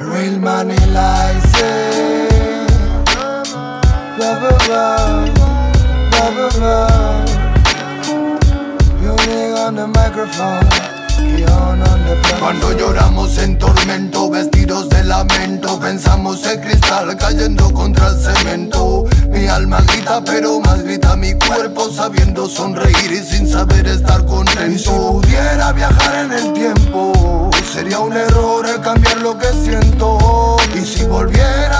Real money lies on the microphone. Cuando lloramos en tormento, vestidos de lamento, pensamos en cristal cayendo contra el cemento. Mi alma grita, pero más grita mi cuerpo, sabiendo sonreír y sin saber estar contento.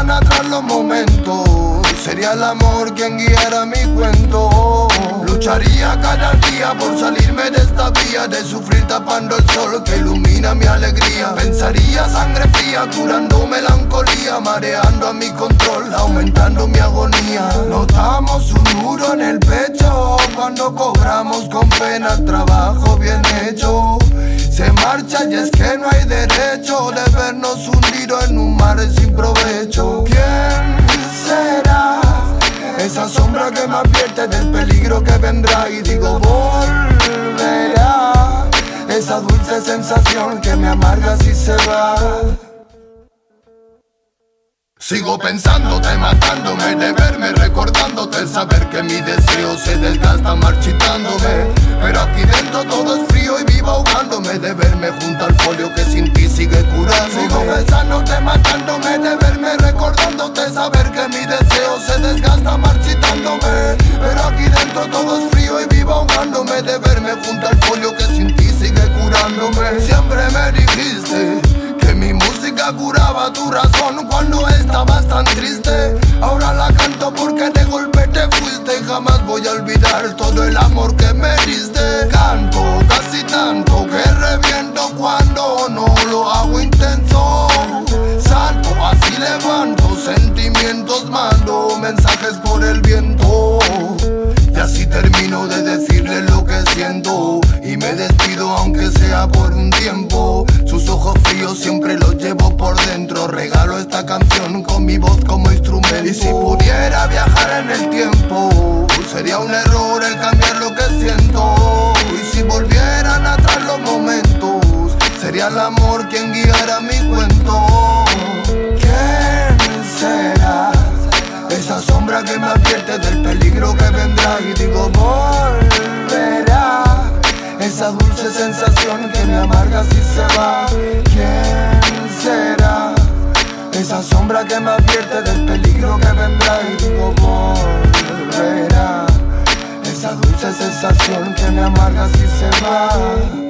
Atrás los momentos, sería el amor quien guiara mi cuento. Lucharía cada día por salirme de esta vía, de sufrir tapando el sol que ilumina mi alegría. Pensaría sangre fría, curando melancolía, mareando a mi control, aumentando mi agonía. Notamos un muro en el pecho cuando cobramos con pena trabajo bien hecho. Se marcha y es que no hay derecho de vernos hundidos en un mar sin provecho. ¿Quién será? Esa sombra que me advierte del peligro que vendrá y digo volverá. Esa dulce sensación que me amarga si se va. Sigo pensándote, matándome de verme, recordándote, saber que mi deseo se desgasta marchitándome. Pero aquí dentro todo es ahogándome de verme junto al folio que sin ti sigue curando. Sigo pensándote, matándome de verme, recordándote, saber que mi deseo se desgasta marchitándome. Pero aquí dentro todo es frío y vivo ahogándome de verme junto al folio que sin ti sigue curándome. Siempre me dijiste que mi música curaba tu razón cuando estabas tan triste. De decirle lo que siento Y me despido aunque sea por un tiempo. Sus ojos fríos siempre los llevo por dentro. Regalo esta canción con mi voz como instrumento. Y si pudiera viajar en el tiempo Sería un error el cambiar lo que siento. Y si volvieran atrás los momentos Sería el Esa sombra que me advierte del peligro que vendrá y digo volverá. Esa dulce sensación que me amarga si se va. ¿Quién será? Esa sombra que me advierte del peligro que vendrá y digo volverá. Esa dulce sensación que me amarga si se va.